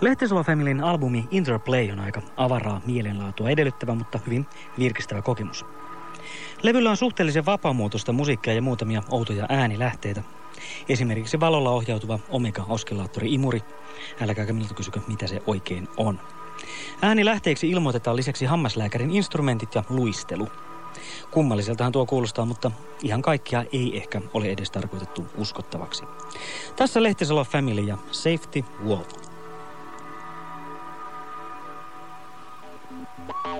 Lehtisalo Familyn albumi Interplay on aika avaraa mielenlaatua edellyttävä, mutta hyvin virkistävä kokemus. Levyllä on suhteellisen vapaamuotoista musiikkia ja muutamia outoja äänilähteitä. Esimerkiksi valolla ohjautuva Omega-oskillaattori Imuri. Älkääkä minulta kysykö, mitä se oikein on. Äänilähteeksi ilmoitetaan lisäksi hammaslääkärin instrumentit ja luistelu. Kummalliseltahan tuo kuulostaa, mutta ihan kaikkia ei ehkä ole edes tarkoitettu uskottavaksi. Tässä Lehtisalo Family ja Safety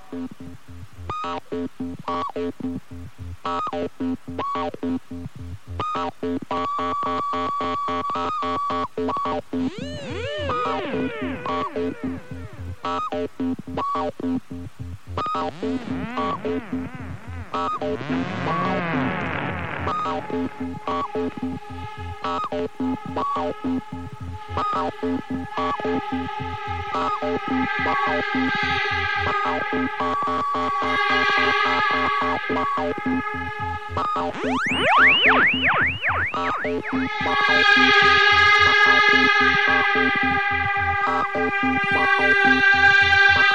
Mm-hmm. Bye.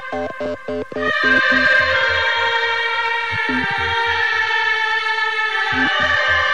Thank you.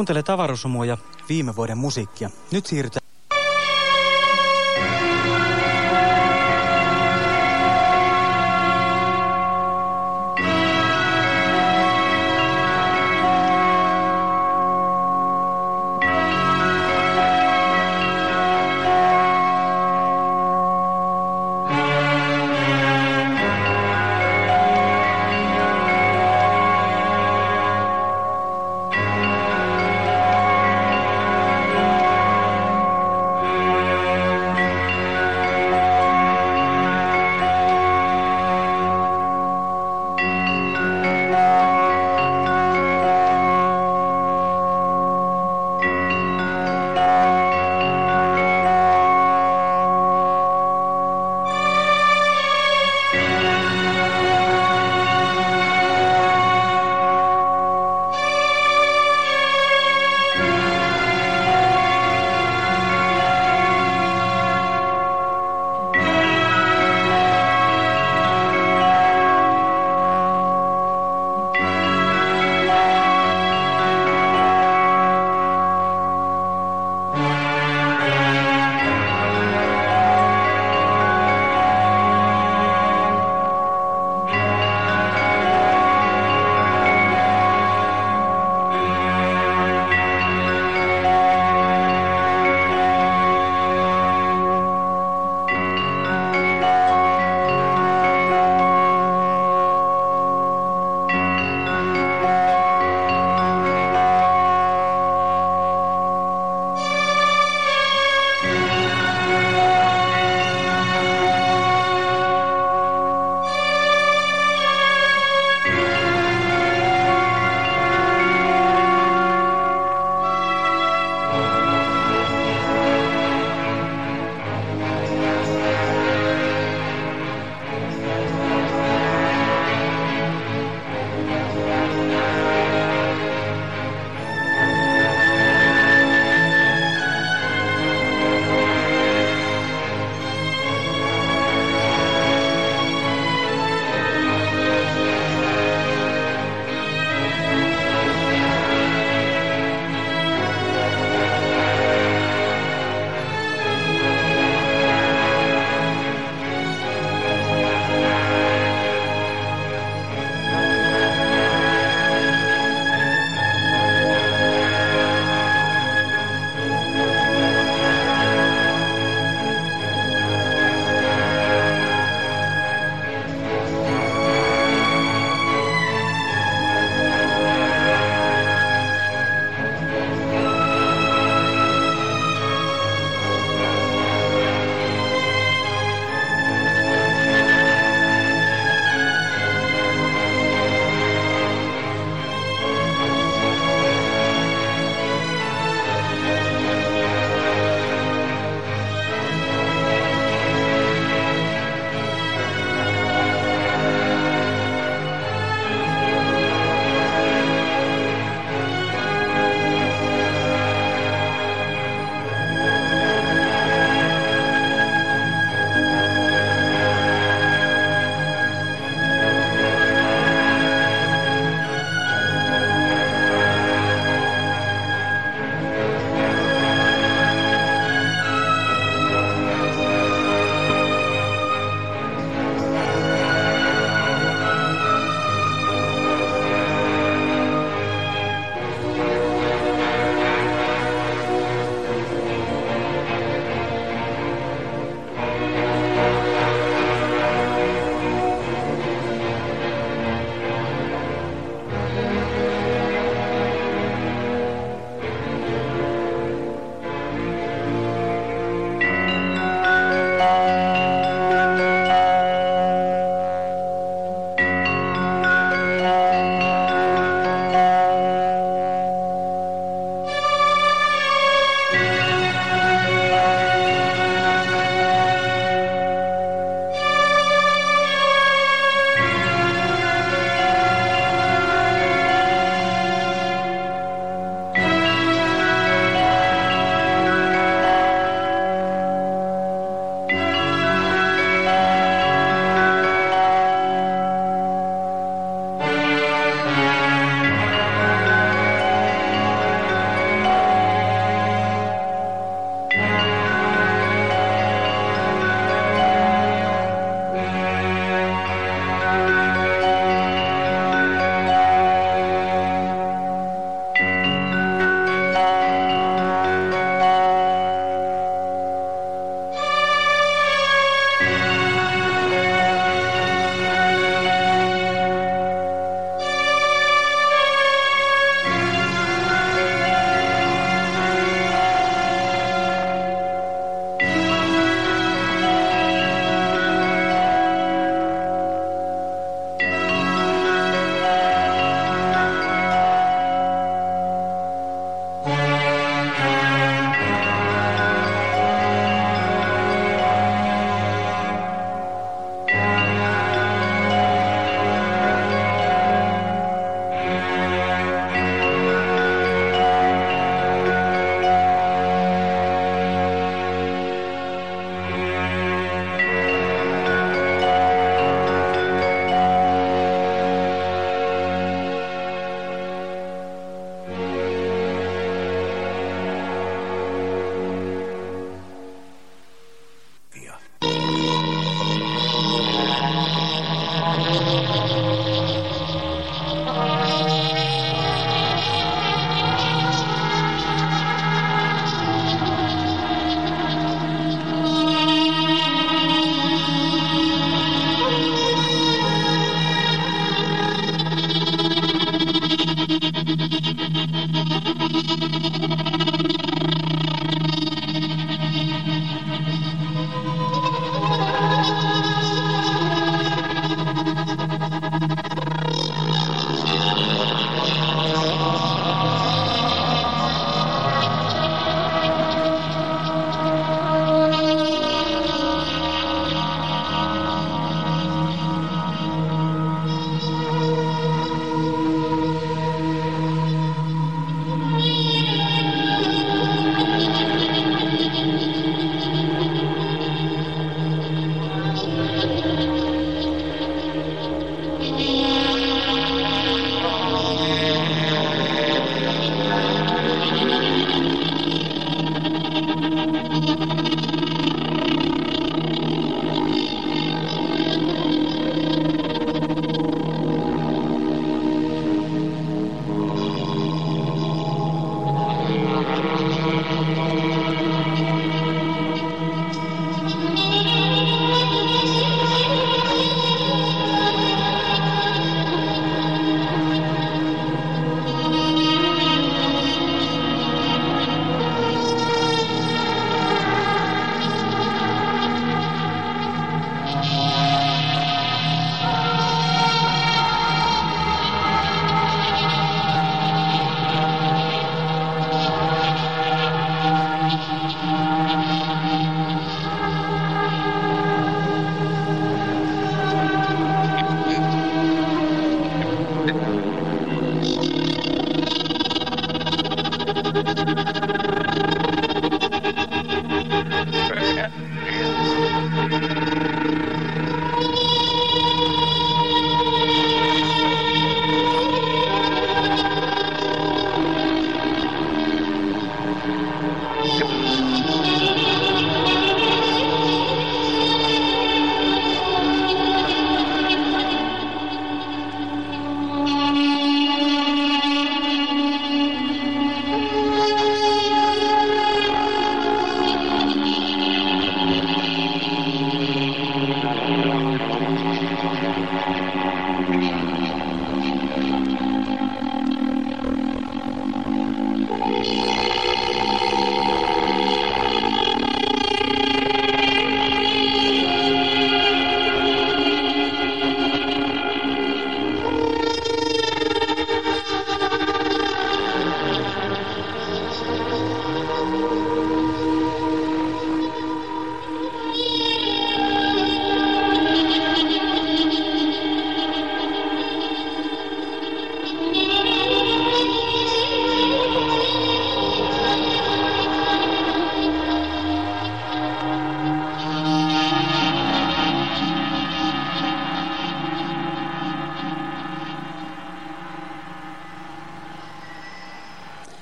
Kuuntele tavarusumua ja viime vuoden musiikkia. Nyt siirrytään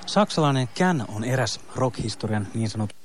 Saksalainen Can on eräs rockhistorian niin sanottu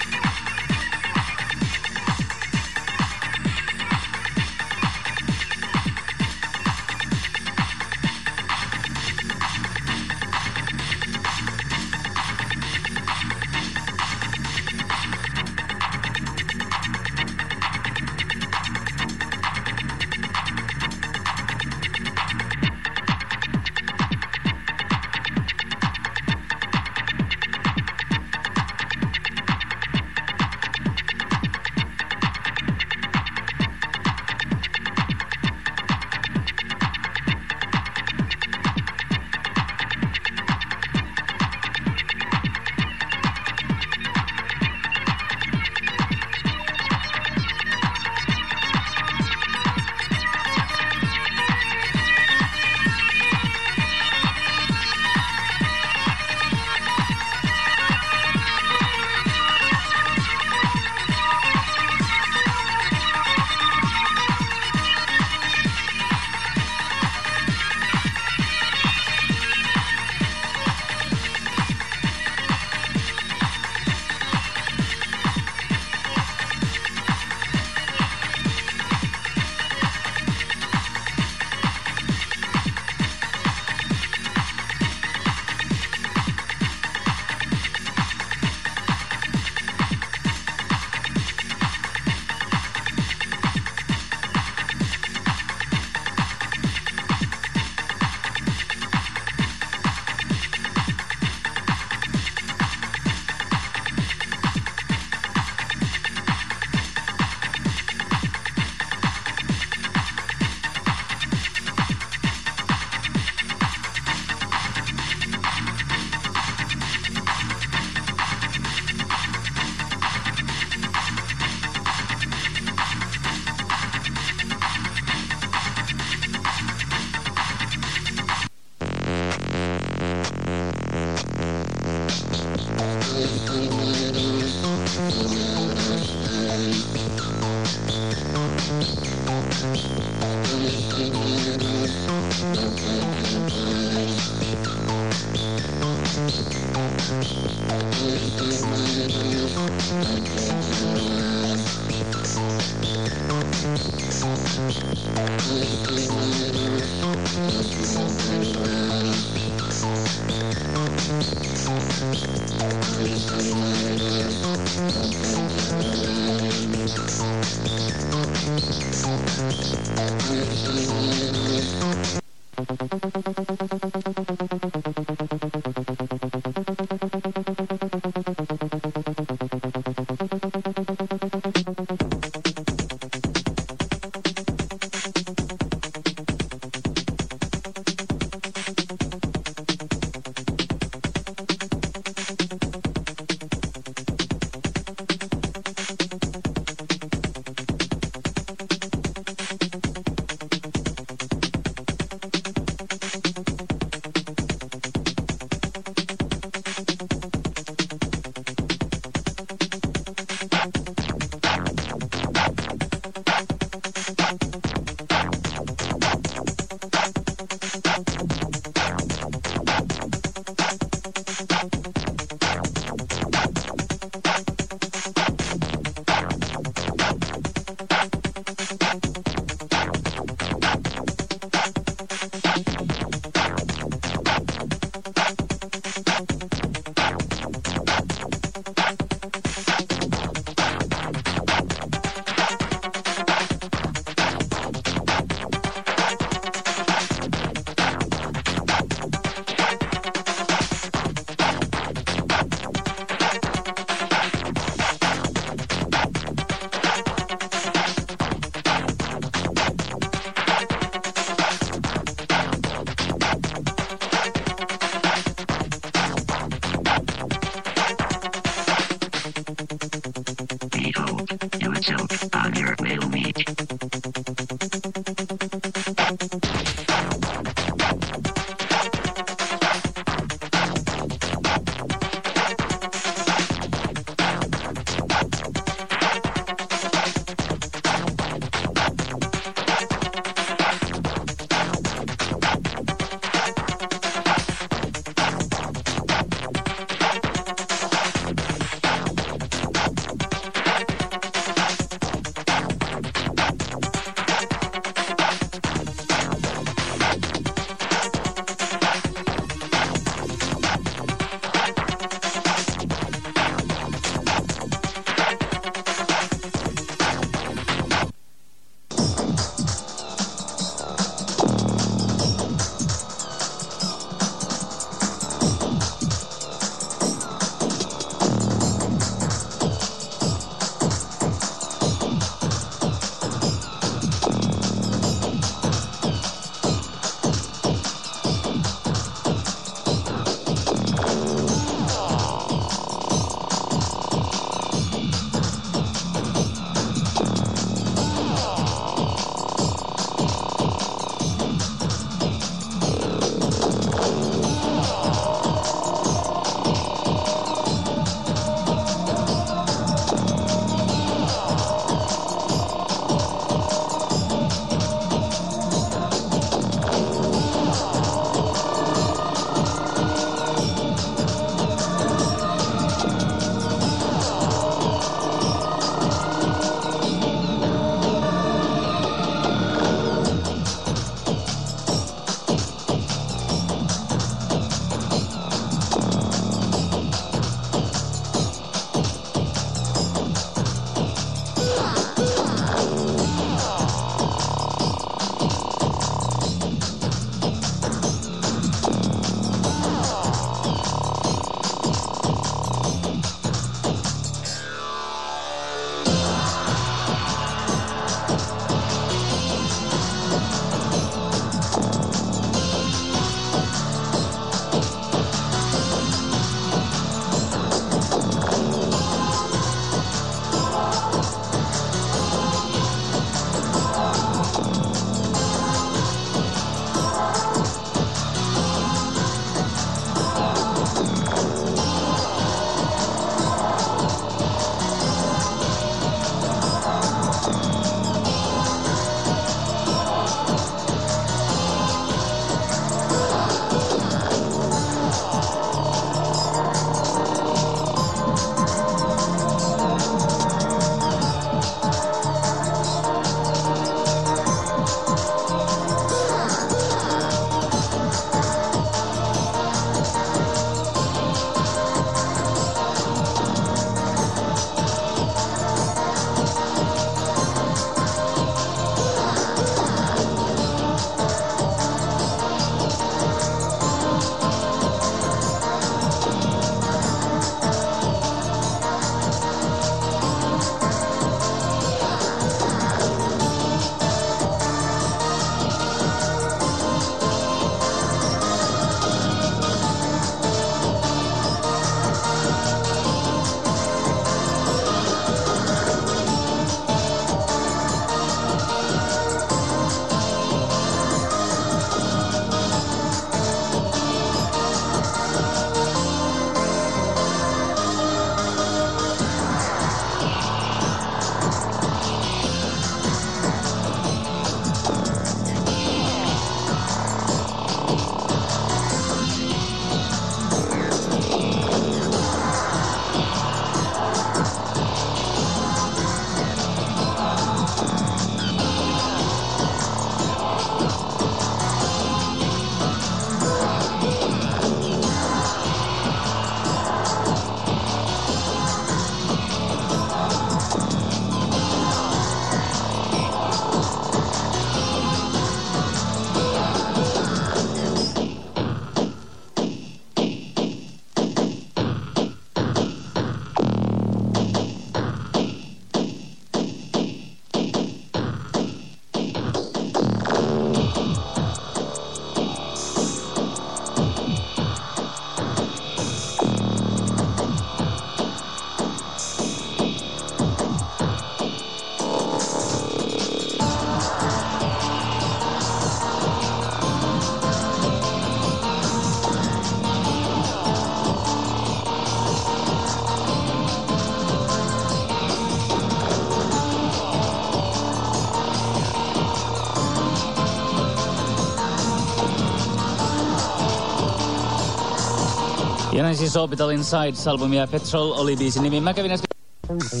Ja näin siis Orbital Insides-albumia. Petrol oli biisin nimi. Mä kävin äsken... Future.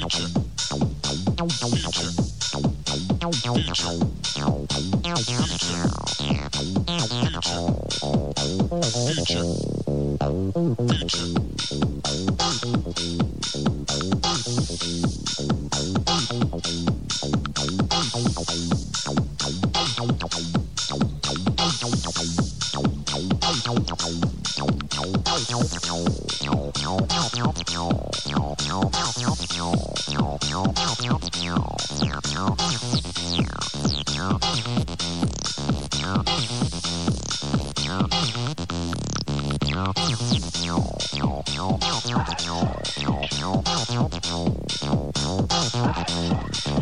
Future. Thank you.